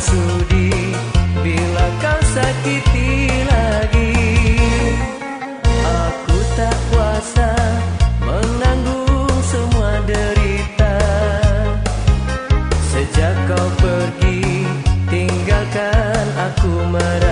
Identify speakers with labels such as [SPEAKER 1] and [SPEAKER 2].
[SPEAKER 1] sudi bila kau sakiti lagi. Aku tak kuasa menanggung semua derita. Sejak kau pergi tinggalkan aku merasa